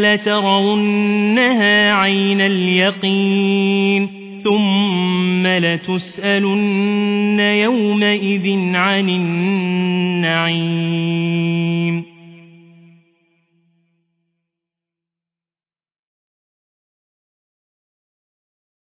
لترونها عين اليقين ثم لتسألن يومئذ عن النعيم.